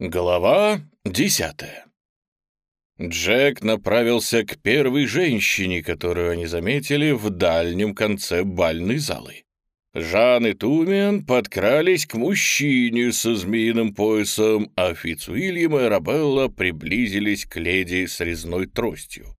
Глава десятая Джек направился к первой женщине, которую они заметили в дальнем конце бальной залы. Жан и Тумен подкрались к мужчине со змеиным поясом, а Фицуильям и Арабелла приблизились к леди с резной тростью.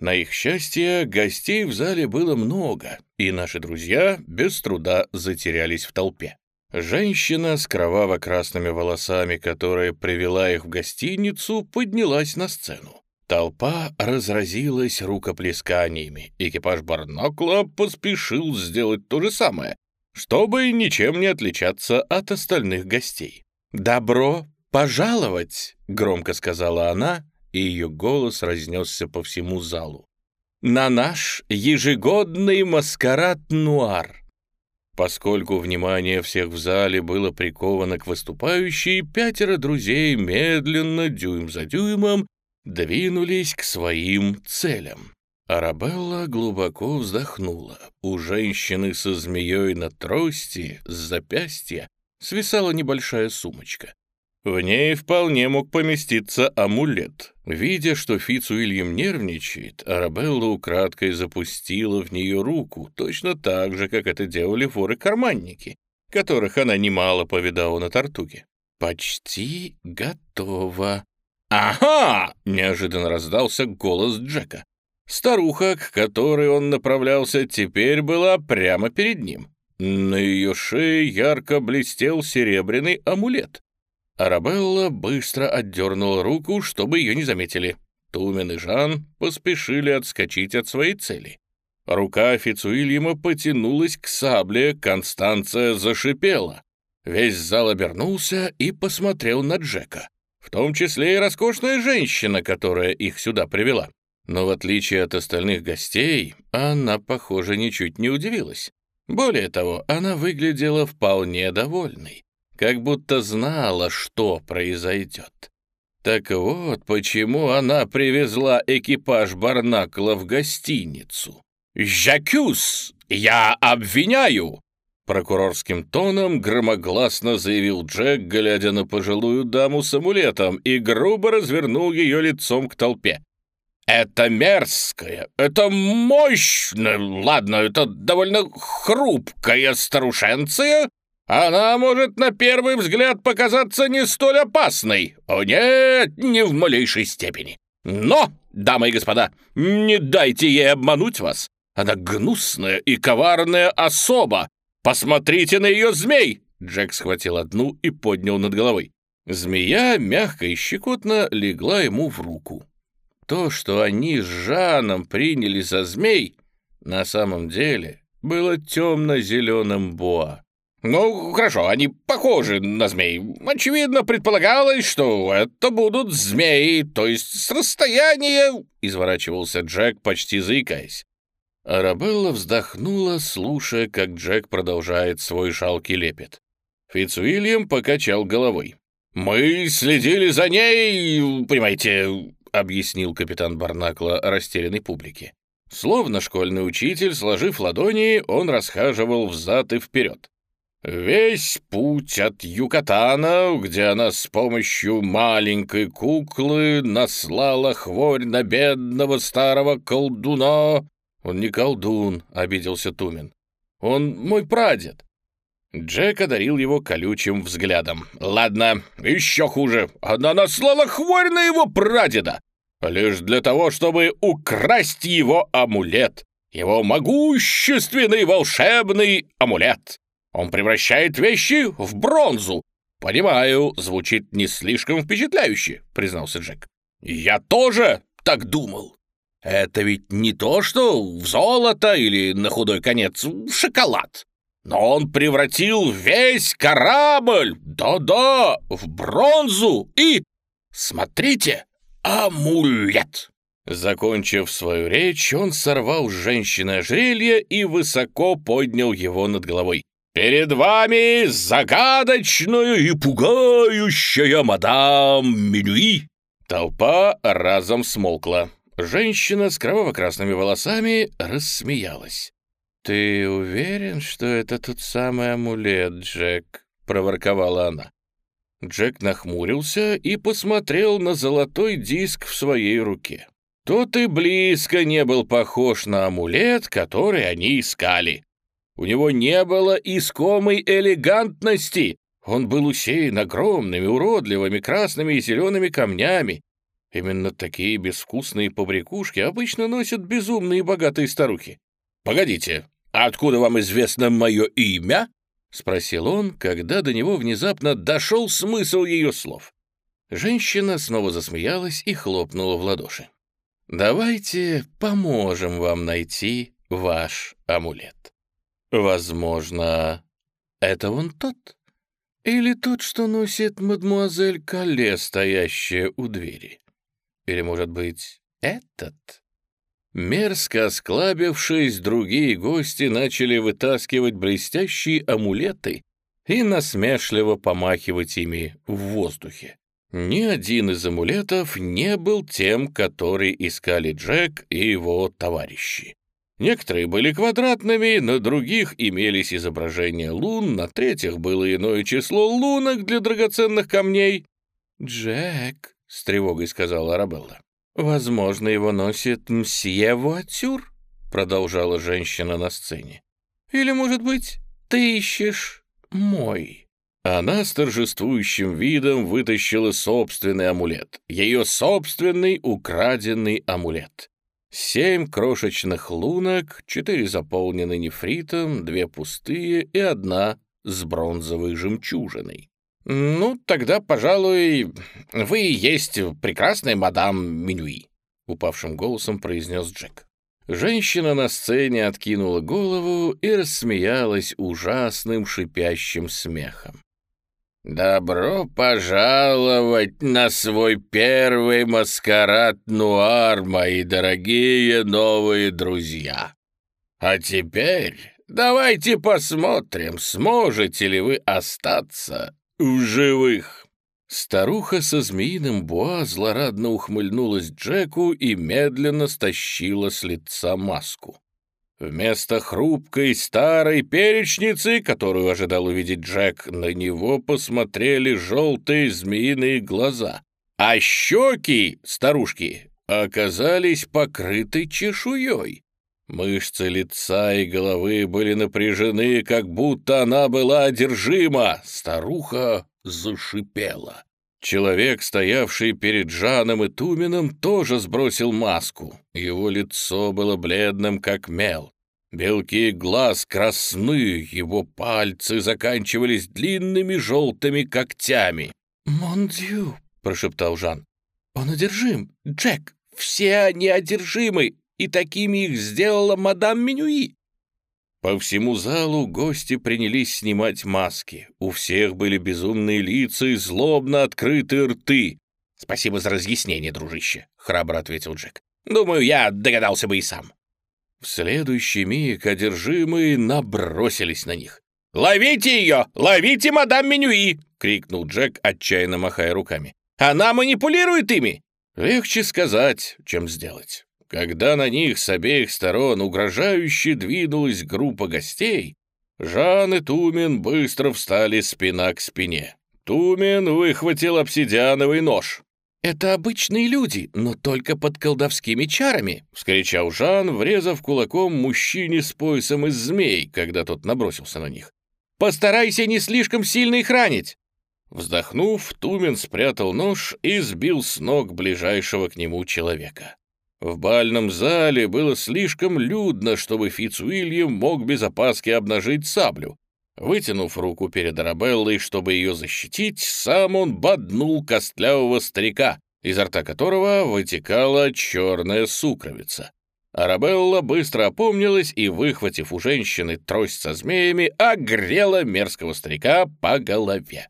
На их счастье, гостей в зале было много, и наши друзья без труда затерялись в толпе. Женщина с кроваво-красными волосами, которая привела их в гостиницу, поднялась на сцену. Толпа разразилась рукоплесканиями. Экипаж Барнакла поспешил сделать то же самое, чтобы ничем не отличаться от остальных гостей. «Добро пожаловать!» — громко сказала она, и ее голос разнесся по всему залу. «На наш ежегодный маскарад-нуар!» Поскольку внимание всех в зале было приковано к выступающей, пятеро друзей медленно, дюйм за дюймом, двинулись к своим целям. Арабелла глубоко вздохнула. У женщины со змеей на трости с запястья свисала небольшая сумочка. В ней вполне мог поместиться амулет. Видя, что Фиц Уильям нервничает, Арабелла украдкой запустила в нее руку, точно так же, как это делали воры-карманники, которых она немало повидала на Тартуге. «Почти готово». «Ага!» — неожиданно раздался голос Джека. Старуха, к которой он направлялся, теперь была прямо перед ним. На ее шее ярко блестел серебряный амулет. Арабелла быстро отдернула руку, чтобы ее не заметили. Тумен и Жан поспешили отскочить от своей цели. Рука Фицуильяма потянулась к сабле, Констанция зашипела. Весь зал обернулся и посмотрел на Джека, в том числе и роскошная женщина, которая их сюда привела. Но в отличие от остальных гостей, она, похоже, ничуть не удивилась. Более того, она выглядела вполне довольной как будто знала, что произойдет. Так вот, почему она привезла экипаж Барнакла в гостиницу. «Жакюс, я обвиняю!» Прокурорским тоном громогласно заявил Джек, глядя на пожилую даму с амулетом, и грубо развернул ее лицом к толпе. «Это мерзкое, это мощное, ладно, это довольно хрупкая старушенция она может на первый взгляд показаться не столь опасной. О нет, не в малейшей степени. Но, дамы и господа, не дайте ей обмануть вас. Она гнусная и коварная особа. Посмотрите на ее змей!» Джек схватил одну и поднял над головой. Змея мягко и щекотно легла ему в руку. То, что они с Жаном приняли за змей, на самом деле было темно-зеленым боа. «Ну, хорошо, они похожи на змей. Очевидно, предполагалось, что это будут змеи, то есть с расстояния...» — изворачивался Джек, почти заикаясь. Арабелла вздохнула, слушая, как Джек продолжает свой жалкий лепет. Фицуильям покачал головой. «Мы следили за ней, понимаете», — объяснил капитан Барнакла растерянной публике. Словно школьный учитель, сложив ладони, он расхаживал взад и вперед. Весь путь от Юкатана, где она с помощью маленькой куклы наслала хворь на бедного старого колдуна. Он не колдун, — обиделся Тумен. Он мой прадед. Джек одарил его колючим взглядом. «Ладно, еще хуже. Она наслала хворь на его прадеда, лишь для того, чтобы украсть его амулет, его могущественный волшебный амулет. Он превращает вещи в бронзу. Понимаю, звучит не слишком впечатляюще, признался Джек. Я тоже так думал. Это ведь не то, что в золото или, на худой конец, в шоколад. Но он превратил весь корабль, да-да, в бронзу и... Смотрите, амулет!» Закончив свою речь, он сорвал с женщины ожерелье и высоко поднял его над головой. «Перед вами загадочная и пугающая мадам Менюи!» Толпа разом смолкла. Женщина с кроваво-красными волосами рассмеялась. «Ты уверен, что это тот самый амулет, Джек?» — проворковала она. Джек нахмурился и посмотрел на золотой диск в своей руке. Тот и близко не был похож на амулет, который они искали. У него не было искомой элегантности. Он был усеян огромными, уродливыми красными и зелеными камнями. Именно такие безвкусные побрякушки обычно носят безумные богатые старухи. «Погодите, откуда вам известно мое имя?» — спросил он, когда до него внезапно дошел смысл ее слов. Женщина снова засмеялась и хлопнула в ладоши. «Давайте поможем вам найти ваш амулет». «Возможно, это вон тот? Или тот, что носит мадмуазель Кале, стоящая у двери? Или, может быть, этот?» Мерзко осклабившись, другие гости начали вытаскивать блестящие амулеты и насмешливо помахивать ими в воздухе. Ни один из амулетов не был тем, который искали Джек и его товарищи. Некоторые были квадратными, на других имелись изображения лун, на третьих было иное число лунок для драгоценных камней. «Джек», — с тревогой сказала Арабелла, — «возможно, его носит мсье Вуатюр», — продолжала женщина на сцене. «Или, может быть, ты ищешь мой?» Она с торжествующим видом вытащила собственный амулет, ее собственный украденный амулет. Семь крошечных лунок, четыре заполнены нефритом, две пустые и одна с бронзовой жемчужиной. «Ну, тогда, пожалуй, вы и есть прекрасная мадам Менюи», — упавшим голосом произнес Джек. Женщина на сцене откинула голову и рассмеялась ужасным шипящим смехом. «Добро пожаловать на свой первый маскарад-нуар, мои дорогие новые друзья! А теперь давайте посмотрим, сможете ли вы остаться в живых!» Старуха со змеиным буа злорадно ухмыльнулась Джеку и медленно стащила с лица маску. Вместо хрупкой старой перечницы, которую ожидал увидеть Джек, на него посмотрели желтые змеиные глаза, а щеки старушки оказались покрыты чешуей. Мышцы лица и головы были напряжены, как будто она была одержима. Старуха зашипела. Человек, стоявший перед Жаном и Тумином, тоже сбросил маску. Его лицо было бледным, как мел. Белки глаз красны, его пальцы заканчивались длинными желтыми когтями. «Мондью», — прошептал Жан, — «он одержим, Джек, все они одержимы, и такими их сделала мадам Менюи». По всему залу гости принялись снимать маски. У всех были безумные лица и злобно открытые рты. «Спасибо за разъяснение, дружище», — храбро ответил Джек. «Думаю, я догадался бы и сам». В следующий миг одержимые набросились на них. «Ловите ее! Ловите мадам Менюи!» — крикнул Джек, отчаянно махая руками. «Она манипулирует ими!» Легче сказать, чем сделать. Когда на них с обеих сторон угрожающе двинулась группа гостей, Жан и Тумен быстро встали спина к спине. Тумен выхватил обсидиановый нож. «Это обычные люди, но только под колдовскими чарами!» — вскричал Жан, врезав кулаком мужчине с поясом из змей, когда тот набросился на них. «Постарайся не слишком сильно их ранить!» Вздохнув, Тумен спрятал нож и сбил с ног ближайшего к нему человека. В бальном зале было слишком людно, чтобы Фицуильям мог без опаски обнажить саблю. Вытянув руку перед Арабеллой, чтобы ее защитить, сам он боднул костлявого старика, изо рта которого вытекала черная сукровица. Арабелла быстро опомнилась и, выхватив у женщины трость со змеями, огрела мерзкого старика по голове.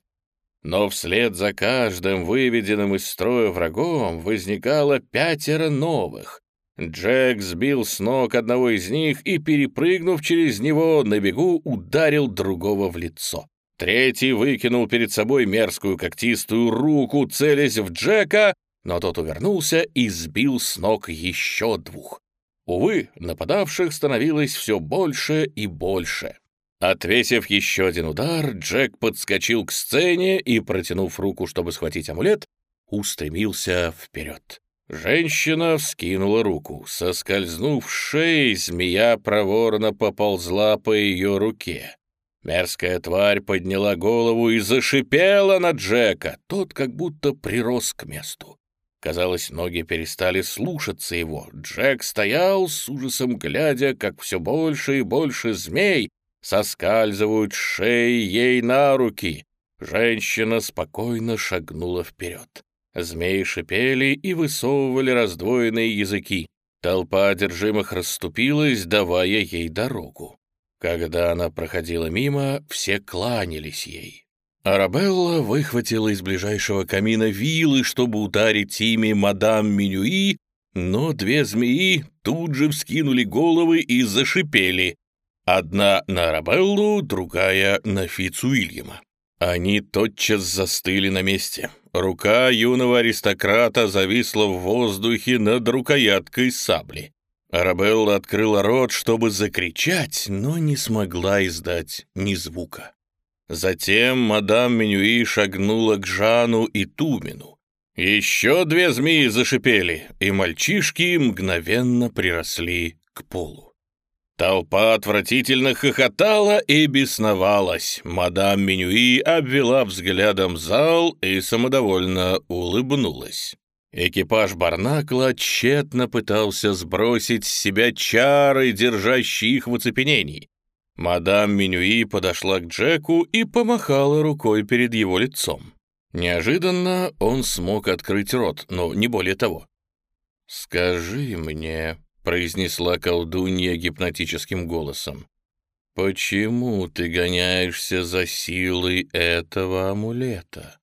Но вслед за каждым выведенным из строя врагом возникало пятеро новых. Джек сбил с ног одного из них и, перепрыгнув через него, на бегу ударил другого в лицо. Третий выкинул перед собой мерзкую когтистую руку, целясь в Джека, но тот увернулся и сбил с ног еще двух. Увы, нападавших становилось все больше и больше. Отвесив еще один удар, Джек подскочил к сцене и, протянув руку, чтобы схватить амулет, устремился вперед. Женщина вскинула руку. Соскользнув шеи, змея проворно поползла по ее руке. Мерзкая тварь подняла голову и зашипела на Джека. Тот как будто прирос к месту. Казалось, ноги перестали слушаться его. Джек стоял с ужасом, глядя, как все больше и больше змей соскальзывают шеи ей на руки. Женщина спокойно шагнула вперед. Змеи шипели и высовывали раздвоенные языки. Толпа одержимых расступилась, давая ей дорогу. Когда она проходила мимо, все кланялись ей. Арабелла выхватила из ближайшего камина вилы, чтобы ударить ими мадам Менюи, но две змеи тут же вскинули головы и зашипели. Одна на Арабеллу, другая на Фицуильяма. Они тотчас застыли на месте. Рука юного аристократа зависла в воздухе над рукояткой сабли. Арабелла открыла рот, чтобы закричать, но не смогла издать ни звука. Затем мадам Менюи шагнула к Жану и Тумину. Еще две змеи зашипели, и мальчишки мгновенно приросли к полу. Толпа отвратительно хохотала и бесновалась. Мадам Менюи обвела взглядом зал и самодовольно улыбнулась. Экипаж Барнакла тщетно пытался сбросить с себя чары, держащие их в оцепенении. Мадам Менюи подошла к Джеку и помахала рукой перед его лицом. Неожиданно он смог открыть рот, но не более того. «Скажи мне», — произнесла колдунья гипнотическим голосом, «почему ты гоняешься за силой этого амулета?»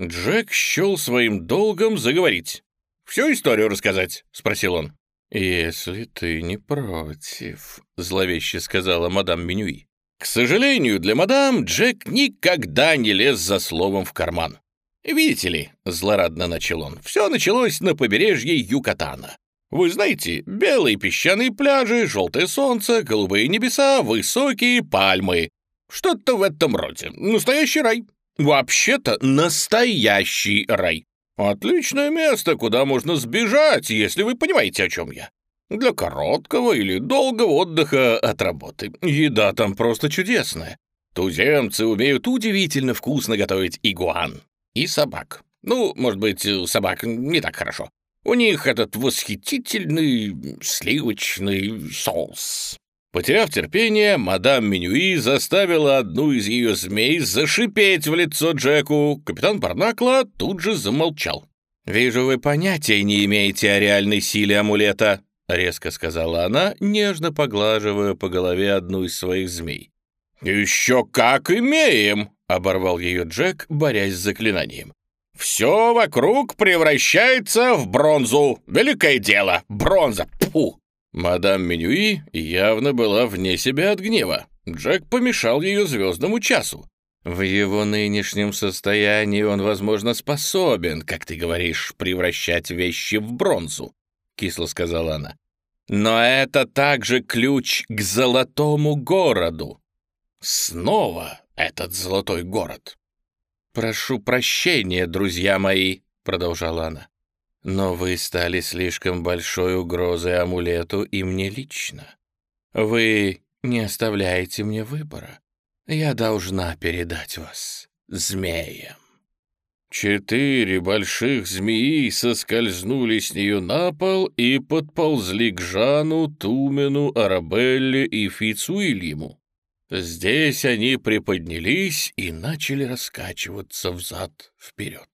Джек счел своим долгом заговорить. «Всю историю рассказать?» — спросил он. «Если ты не против», — зловеще сказала мадам Менюи. К сожалению для мадам, Джек никогда не лез за словом в карман. «Видите ли», — злорадно начал он, — «все началось на побережье Юкатана. Вы знаете, белые песчаные пляжи, желтое солнце, голубые небеса, высокие пальмы. Что-то в этом роде. Настоящий рай. Вообще-то настоящий рай. Отличное место, куда можно сбежать, если вы понимаете, о чем я. Для короткого или долгого отдыха от работы. Еда там просто чудесная. Туземцы умеют удивительно вкусно готовить игуан. И собак. Ну, может быть, собак не так хорошо. У них этот восхитительный сливочный соус. Потеряв терпение, мадам Менюи заставила одну из ее змей зашипеть в лицо Джеку. Капитан Барнакла тут же замолчал. «Вижу, вы понятия не имеете о реальной силе амулета», — резко сказала она, нежно поглаживая по голове одну из своих змей. «Еще как имеем!» — оборвал ее Джек, борясь с заклинанием. «Все вокруг превращается в бронзу. Великое дело! Бронза! Пфу!» Мадам Менюи явно была вне себя от гнева. Джек помешал ее звездному часу. В его нынешнем состоянии он, возможно, способен, как ты говоришь, превращать вещи в бронзу, — кисло сказала она. Но это также ключ к золотому городу. Снова этот золотой город. «Прошу прощения, друзья мои», — продолжала она. Но вы стали слишком большой угрозой амулету и мне лично. Вы не оставляете мне выбора. Я должна передать вас змеям». Четыре больших змеи соскользнули с нее на пол и подползли к Жану, Тумену, Арабелле и Фицуильяму. Здесь они приподнялись и начали раскачиваться взад-вперед.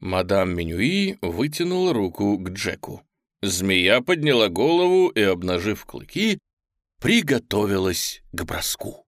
Мадам Менюи вытянула руку к Джеку. Змея подняла голову и, обнажив клыки, приготовилась к броску.